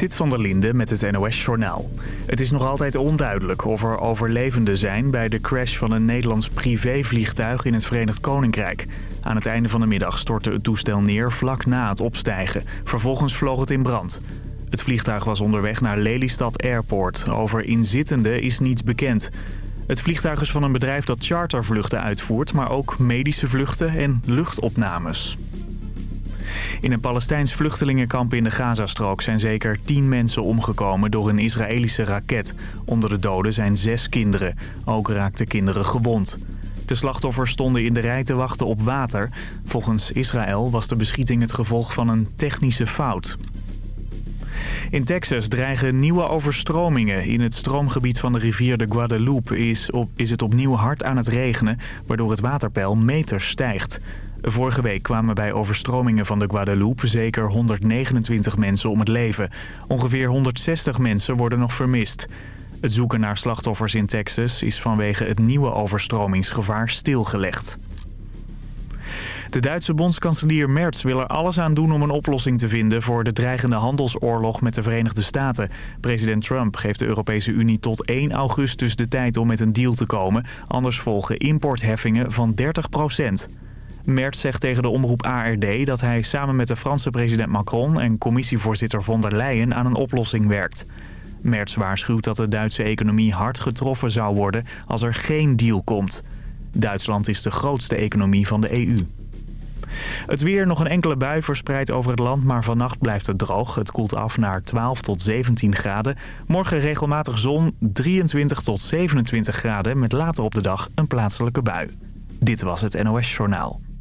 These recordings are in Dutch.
Zit van der Linde met het NOS-journaal. Het is nog altijd onduidelijk of er overlevenden zijn... bij de crash van een Nederlands privévliegtuig in het Verenigd Koninkrijk. Aan het einde van de middag stortte het toestel neer vlak na het opstijgen. Vervolgens vloog het in brand. Het vliegtuig was onderweg naar Lelystad Airport. Over inzittenden is niets bekend. Het vliegtuig is van een bedrijf dat chartervluchten uitvoert... maar ook medische vluchten en luchtopnames. In een Palestijns vluchtelingenkamp in de Gazastrook zijn zeker tien mensen omgekomen door een Israëlische raket. Onder de doden zijn zes kinderen. Ook raakten kinderen gewond. De slachtoffers stonden in de rij te wachten op water. Volgens Israël was de beschieting het gevolg van een technische fout. In Texas dreigen nieuwe overstromingen. In het stroomgebied van de rivier de Guadalupe is, op, is het opnieuw hard aan het regenen... waardoor het waterpeil meters stijgt. Vorige week kwamen bij overstromingen van de Guadalupe zeker 129 mensen om het leven. Ongeveer 160 mensen worden nog vermist. Het zoeken naar slachtoffers in Texas is vanwege het nieuwe overstromingsgevaar stilgelegd. De Duitse bondskanselier Merz wil er alles aan doen om een oplossing te vinden voor de dreigende handelsoorlog met de Verenigde Staten. President Trump geeft de Europese Unie tot 1 augustus de tijd om met een deal te komen. Anders volgen importheffingen van 30 procent. Merz zegt tegen de omroep ARD dat hij samen met de Franse president Macron en commissievoorzitter von der Leyen aan een oplossing werkt. Merz waarschuwt dat de Duitse economie hard getroffen zou worden als er geen deal komt. Duitsland is de grootste economie van de EU. Het weer, nog een enkele bui verspreid over het land, maar vannacht blijft het droog. Het koelt af naar 12 tot 17 graden. Morgen regelmatig zon, 23 tot 27 graden, met later op de dag een plaatselijke bui. Dit was het NOS Journaal.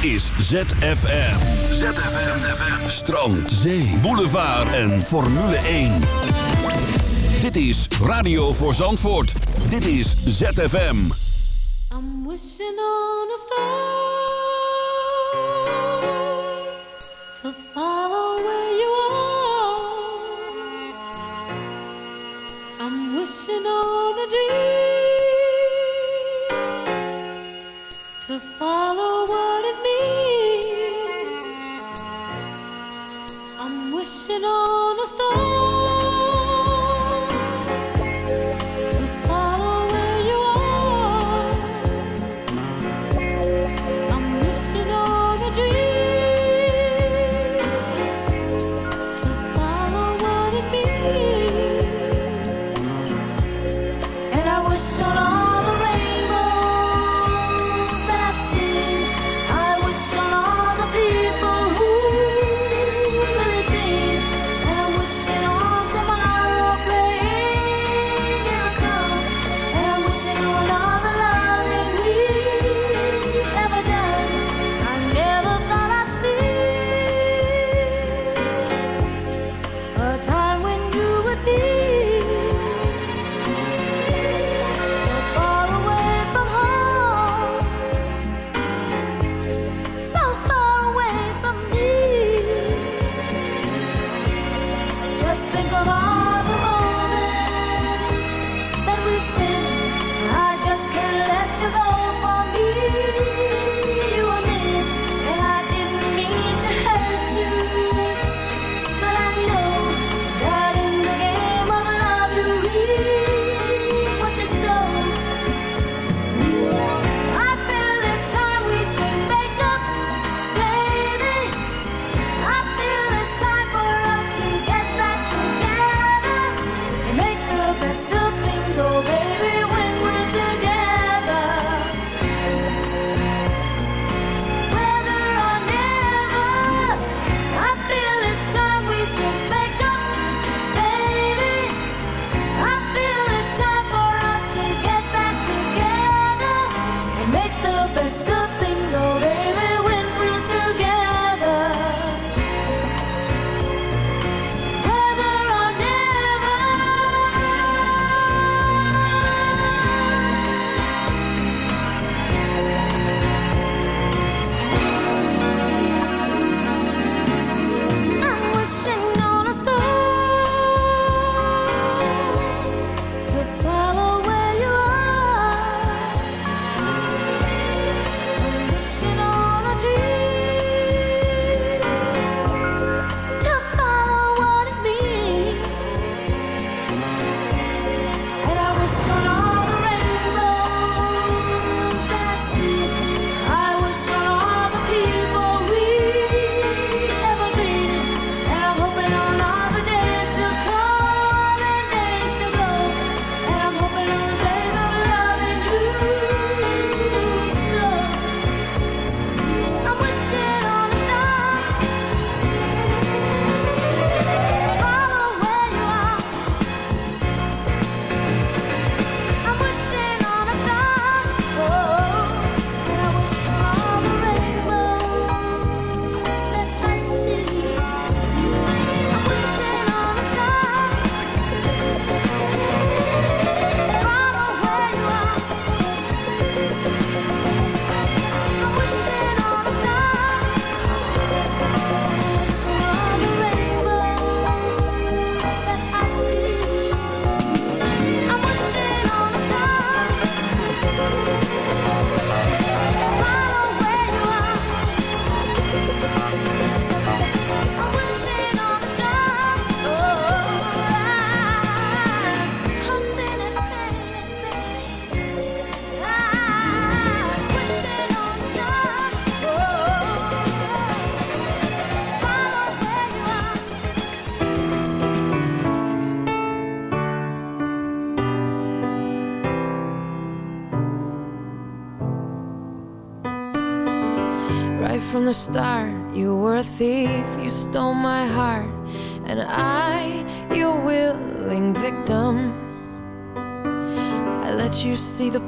Is ZFM. ZFM. Strand, zee, boulevard en Formule 1. Dit is Radio voor Zandvoort. Dit is ZFM. I'm wishing on a star to follow where you are. I'm wishing on a dream. to follow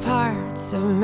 parts of me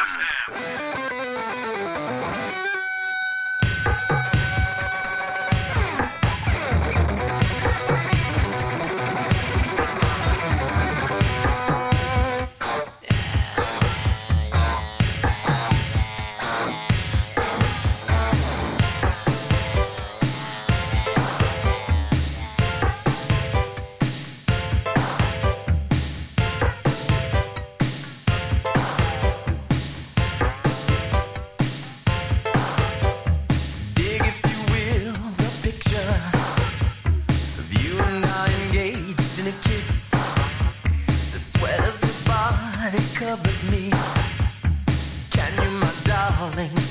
Darling?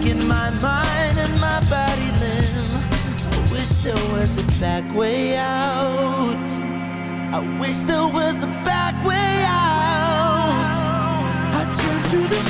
taking my mind and my body limb. I wish there was a back way out. I wish there was a back way out. I turn to the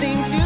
Things you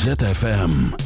ZFM.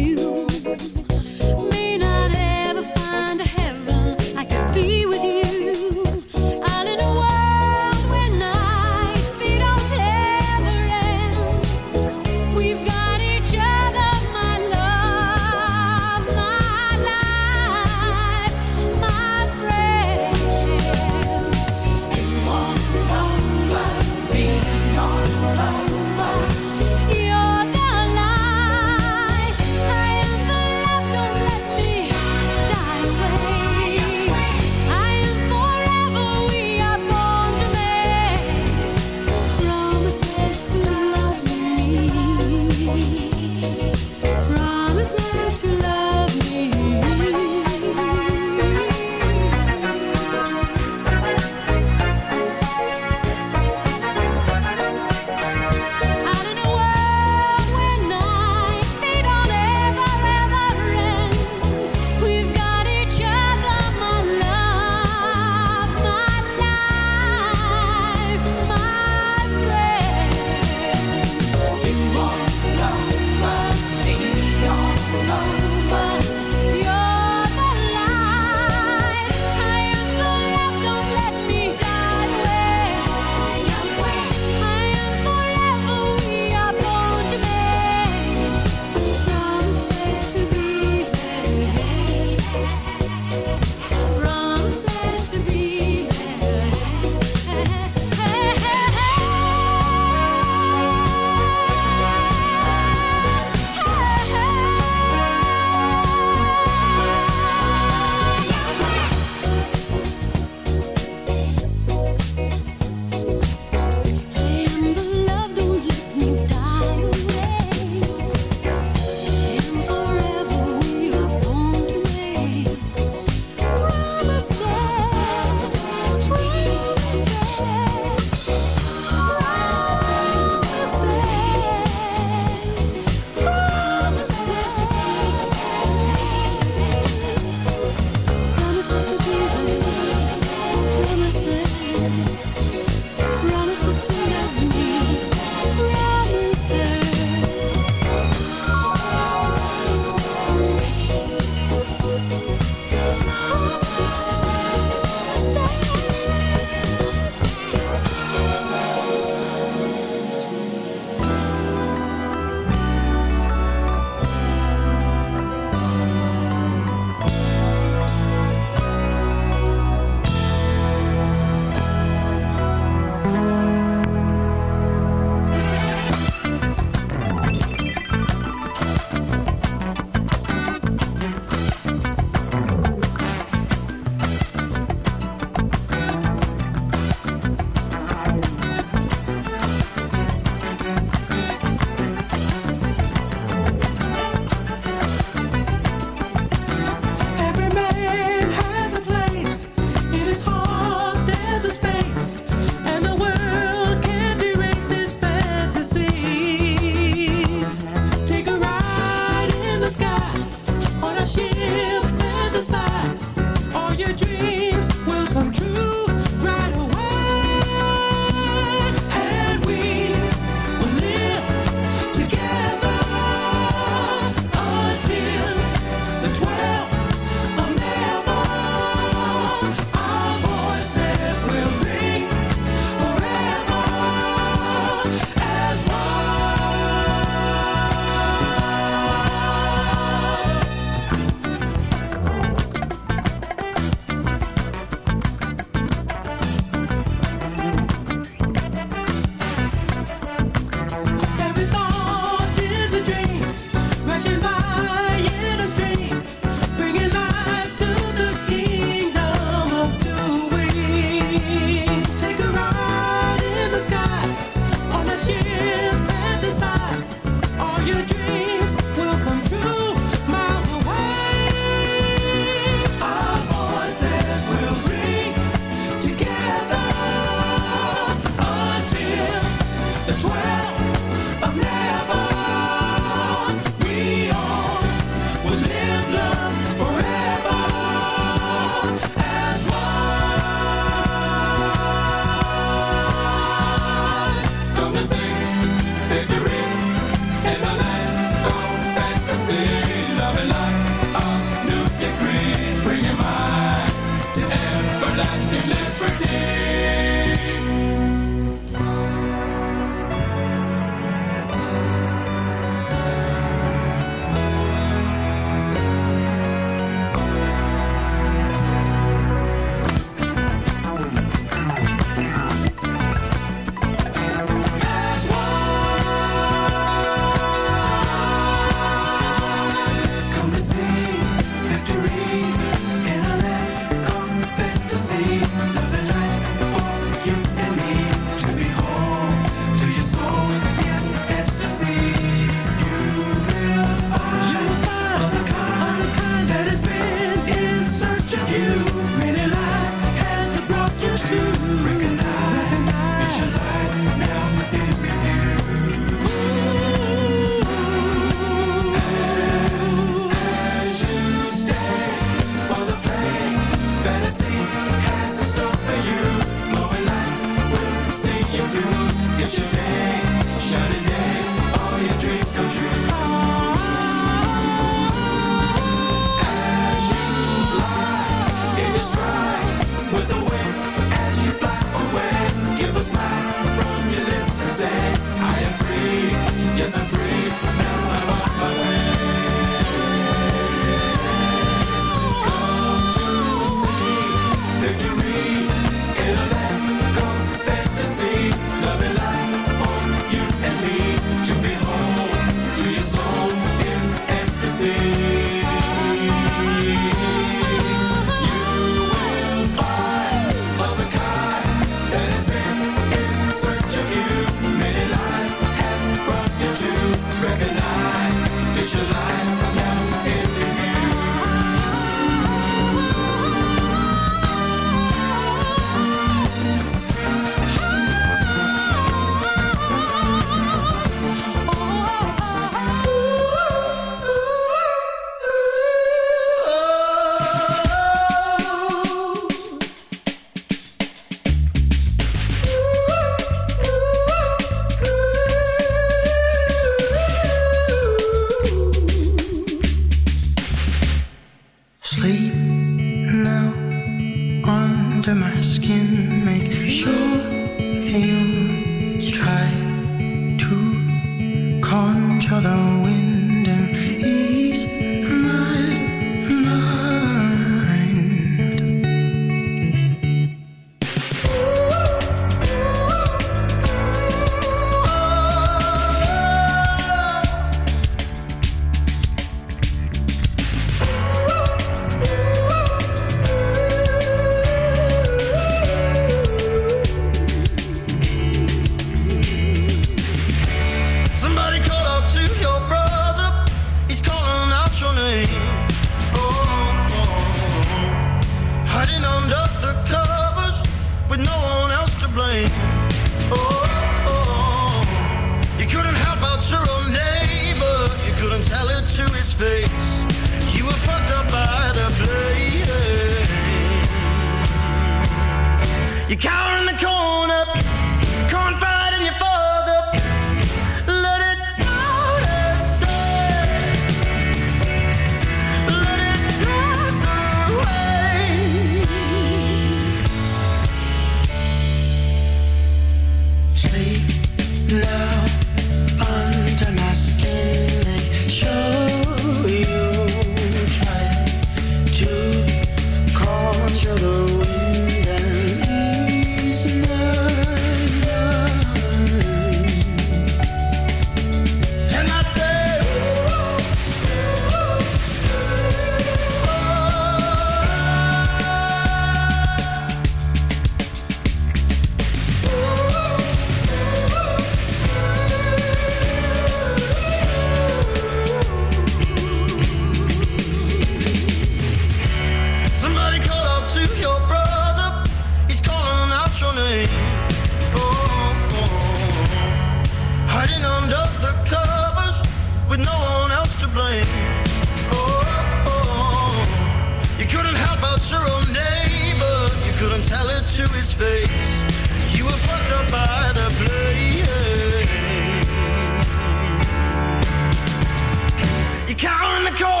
Go.